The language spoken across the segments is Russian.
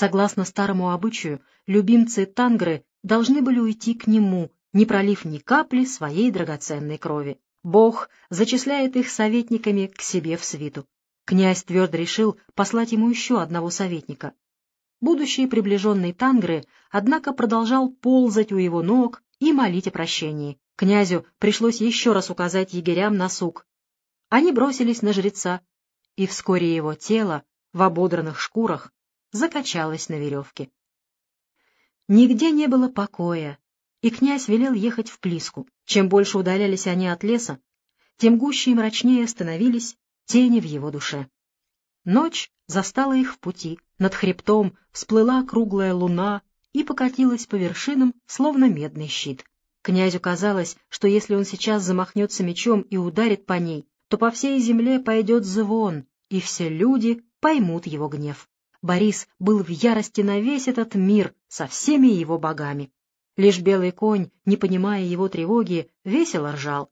Согласно старому обычаю, любимцы Тангры должны были уйти к нему, не пролив ни капли своей драгоценной крови. Бог зачисляет их советниками к себе в свиту. Князь твердо решил послать ему еще одного советника. Будущий приближенный Тангры, однако, продолжал ползать у его ног и молить о прощении. Князю пришлось еще раз указать егерям на сук. Они бросились на жреца, и вскоре его тело в ободранных шкурах закачалось на веревке. Нигде не было покоя, и князь велел ехать в Плиску. Чем больше удалялись они от леса, тем гуще и мрачнее становились тени в его душе. Ночь застала их в пути. Над хребтом всплыла круглая луна и покатилась по вершинам, словно медный щит. Князю казалось, что если он сейчас замахнется мечом и ударит по ней, то по всей земле пойдет звон, и все люди поймут его гнев. Борис был в ярости на весь этот мир со всеми его богами. Лишь белый конь, не понимая его тревоги, весело ржал.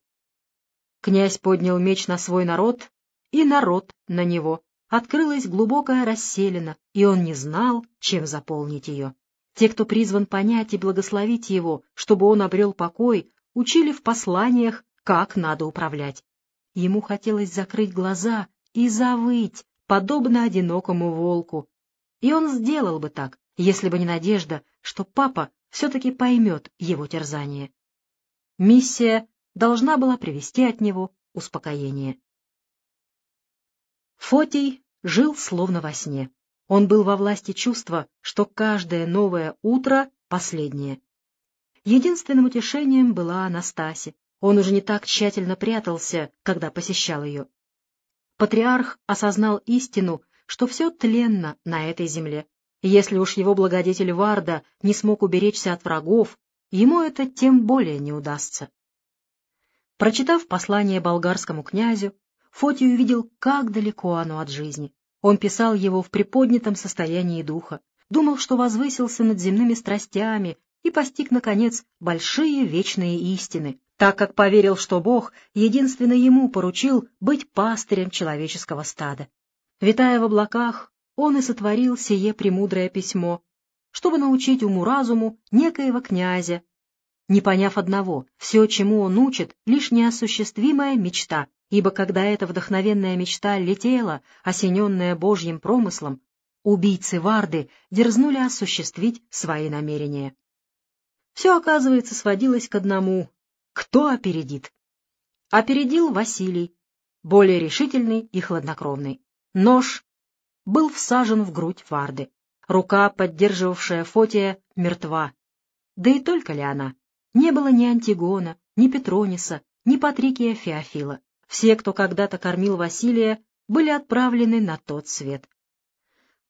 Князь поднял меч на свой народ, и народ на него. Открылась глубокая расселена, и он не знал, чем заполнить ее. Те, кто призван понять и благословить его, чтобы он обрел покой, учили в посланиях, как надо управлять. Ему хотелось закрыть глаза и завыть, подобно одинокому волку. И он сделал бы так, если бы не надежда, что папа все-таки поймет его терзание. Миссия должна была привести от него успокоение. Фотий жил словно во сне. Он был во власти чувства, что каждое новое утро — последнее. Единственным утешением была Анастасия. Он уже не так тщательно прятался, когда посещал ее. Патриарх осознал истину, что все тленно на этой земле. Если уж его благодетель Варда не смог уберечься от врагов, ему это тем более не удастся. Прочитав послание болгарскому князю, Фотий увидел, как далеко оно от жизни. Он писал его в приподнятом состоянии духа, думал, что возвысился над земными страстями и постиг, наконец, большие вечные истины, так как поверил, что Бог единственно ему поручил быть пастырем человеческого стада. Витая в облаках, он и сотворил сие премудрое письмо, чтобы научить уму-разуму некоего князя, не поняв одного, все, чему он учит, лишь неосуществимая мечта, ибо когда эта вдохновенная мечта летела, осененная Божьим промыслом, убийцы Варды дерзнули осуществить свои намерения. Все, оказывается, сводилось к одному — кто опередит? Опередил Василий, более решительный и хладнокровный. Нож был всажен в грудь Варды. Рука, поддерживавшая Фотия, мертва. Да и только ли она? Не было ни Антигона, ни Петрониса, ни Патрикия Феофила. Все, кто когда-то кормил Василия, были отправлены на тот свет.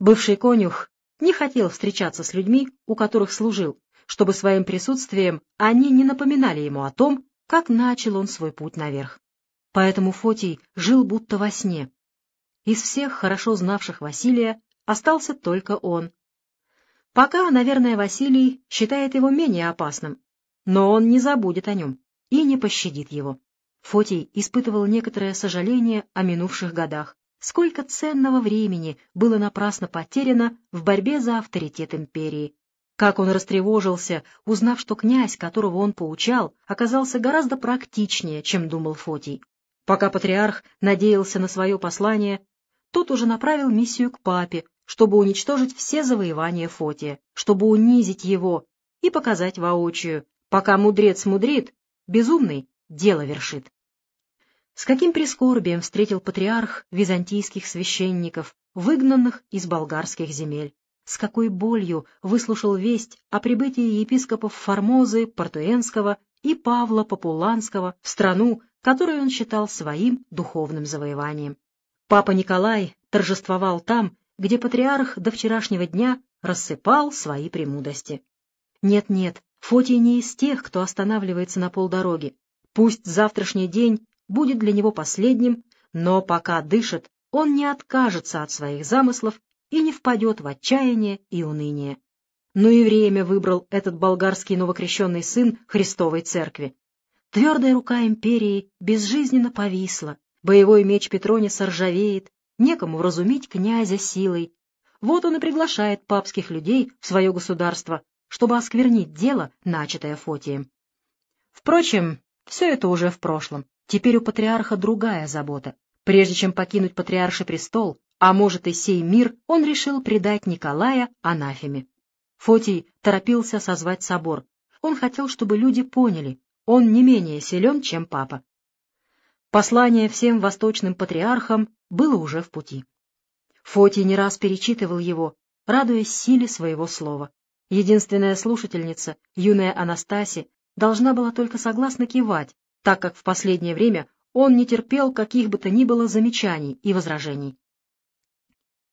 Бывший конюх не хотел встречаться с людьми, у которых служил, чтобы своим присутствием они не напоминали ему о том, как начал он свой путь наверх. Поэтому Фотий жил будто во сне. Из всех хорошо знавших Василия остался только он. Пока, наверное, Василий считает его менее опасным, но он не забудет о нем и не пощадит его. Фотий испытывал некоторое сожаление о минувших годах. Сколько ценного времени было напрасно потеряно в борьбе за авторитет империи. Как он растревожился, узнав, что князь, которого он поучал, оказался гораздо практичнее, чем думал Фотий. Пока патриарх надеялся на свое послание, тот уже направил миссию к папе, чтобы уничтожить все завоевания Фотия, чтобы унизить его и показать воочию. Пока мудрец мудрит, безумный дело вершит. С каким прискорбием встретил патриарх византийских священников, выгнанных из болгарских земель. С какой болью выслушал весть о прибытии епископов Формозы, Портуэнского и Павла Популанского в страну, которую он считал своим духовным завоеванием. Папа Николай торжествовал там, где патриарх до вчерашнего дня рассыпал свои премудрости. Нет-нет, Фотий не из тех, кто останавливается на полдороги. Пусть завтрашний день будет для него последним, но пока дышит, он не откажется от своих замыслов и не впадет в отчаяние и уныние. Но и время выбрал этот болгарский новокрещенный сын Христовой Церкви. Твердая рука империи безжизненно повисла, боевой меч Петрониса ржавеет, некому вразумить князя силой. Вот он и приглашает папских людей в свое государство, чтобы осквернить дело, начатое Фотием. Впрочем, все это уже в прошлом. Теперь у патриарха другая забота. Прежде чем покинуть патриарший престол, а может и сей мир, он решил предать Николая анафеме. Фотий торопился созвать собор. Он хотел, чтобы люди поняли, он не менее силен, чем папа. Послание всем восточным патриархам было уже в пути. Фотий не раз перечитывал его, радуясь силе своего слова. Единственная слушательница, юная Анастасия, должна была только согласно кивать, так как в последнее время он не терпел каких бы то ни было замечаний и возражений.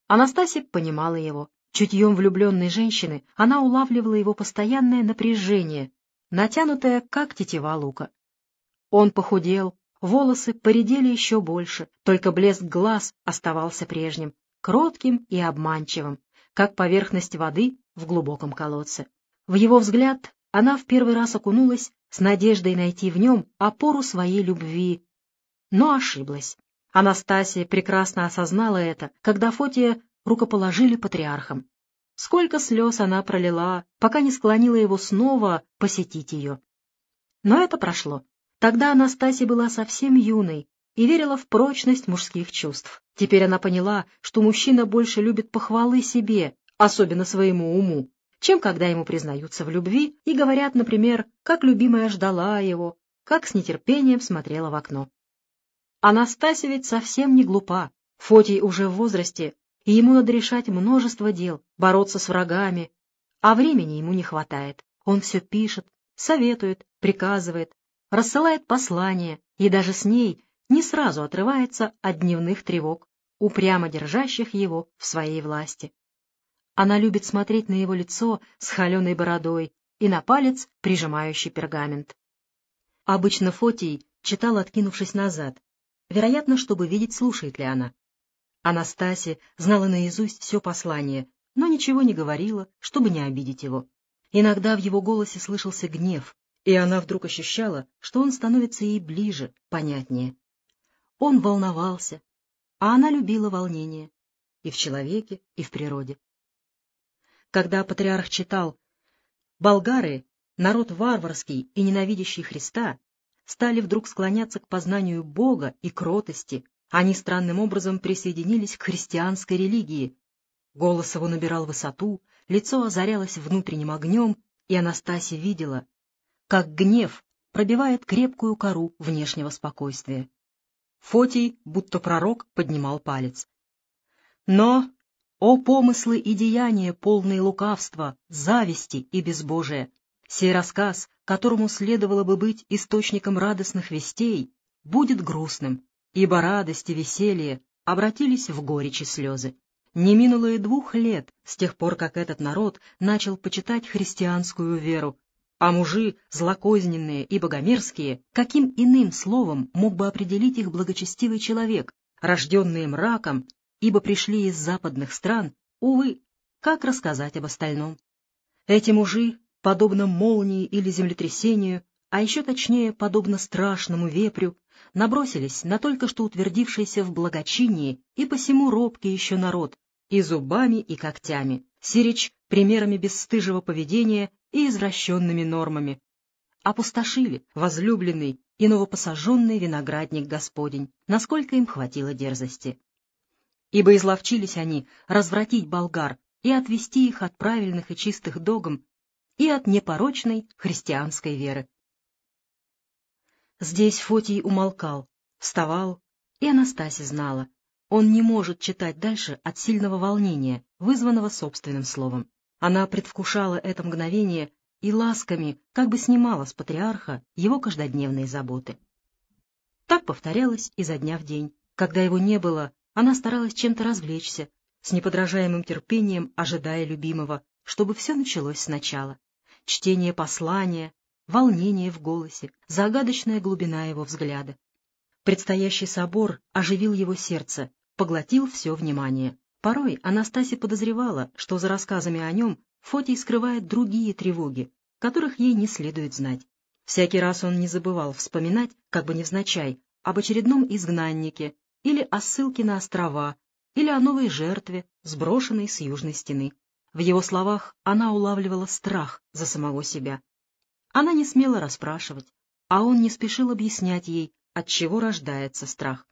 Анастасия понимала его. Чутьем влюбленной женщины она улавливала его постоянное напряжение, натянутое, как тетива лука. Он похудел, волосы поредели еще больше, только блеск глаз оставался прежним, кротким и обманчивым, как поверхность воды в глубоком колодце. В его взгляд она в первый раз окунулась с надеждой найти в нем опору своей любви, но ошиблась. Анастасия прекрасно осознала это, когда Фотия рукоположили патриархом. Сколько слез она пролила, пока не склонила его снова посетить ее. Но это прошло. Тогда Анастасия была совсем юной и верила в прочность мужских чувств. Теперь она поняла, что мужчина больше любит похвалы себе, особенно своему уму, чем когда ему признаются в любви и говорят, например, как любимая ждала его, как с нетерпением смотрела в окно. Анастасия ведь совсем не глупа. Фотий уже в возрасте, и ему надо решать множество дел, бороться с врагами, а времени ему не хватает. Он все пишет, советует, приказывает, рассылает послания, и даже с ней не сразу отрывается от дневных тревог, упрямо держащих его в своей власти. Она любит смотреть на его лицо с холеной бородой и на палец, прижимающий пергамент. Обычно Фотий читал, откинувшись назад, вероятно, чтобы видеть, слушает ли она. Анастасия знала наизусть все послание, но ничего не говорила, чтобы не обидеть его. Иногда в его голосе слышался гнев, и она вдруг ощущала, что он становится ей ближе, понятнее. Он волновался, а она любила волнение и в человеке, и в природе. Когда патриарх читал «Болгары, народ варварский и ненавидящий Христа, стали вдруг склоняться к познанию Бога и кротости, они странным образом присоединились к христианской религии. Голос его набирал высоту, лицо озарялось внутренним огнем, и Анастасия видела, как гнев пробивает крепкую кору внешнего спокойствия. Фотий, будто пророк, поднимал палец. Но о помыслы и деяния, полные лукавства, зависти и безбожия! Сей рассказ, которому следовало бы быть источником радостных вестей, будет грустным, ибо радость и веселье обратились в горечь и слезы. Не минуло и двух лет с тех пор, как этот народ начал почитать христианскую веру, а мужи, злокозненные и богомерзкие, каким иным словом мог бы определить их благочестивый человек, рожденные мраком ибо пришли из западных стран, увы, как рассказать об остальном? Эти мужи, подобно молнии или землетрясению, а еще точнее, подобно страшному вепрю, набросились на только что утвердившийся в благочинии и посему робкий еще народ, и зубами, и когтями, сирич примерами бесстыжего поведения и извращенными нормами. Опустошили возлюбленный и новопосаженный виноградник Господень, насколько им хватило дерзости ибо изловчились они развратить болгар и отвести их от правильных и чистых догм и от непорочной христианской веры. Здесь Фотий умолкал, вставал, и Анастасия знала, он не может читать дальше от сильного волнения, вызванного собственным словом. Она предвкушала это мгновение и ласками как бы снимала с патриарха его каждодневные заботы. Так повторялось изо дня в день. Когда его не было, она старалась чем-то развлечься, с неподражаемым терпением ожидая любимого, чтобы все началось сначала. Чтение послания, волнение в голосе, загадочная глубина его взгляда. Предстоящий собор оживил его сердце, поглотил все внимание. Порой Анастасия подозревала, что за рассказами о нем Фотий скрывает другие тревоги, которых ей не следует знать. Всякий раз он не забывал вспоминать, как бы невзначай, об очередном изгнаннике, или о ссылке на острова, или о новой жертве, сброшенной с южной стены. В его словах она улавливала страх за самого себя. Она не смела расспрашивать, а он не спешил объяснять ей, от чего рождается страх.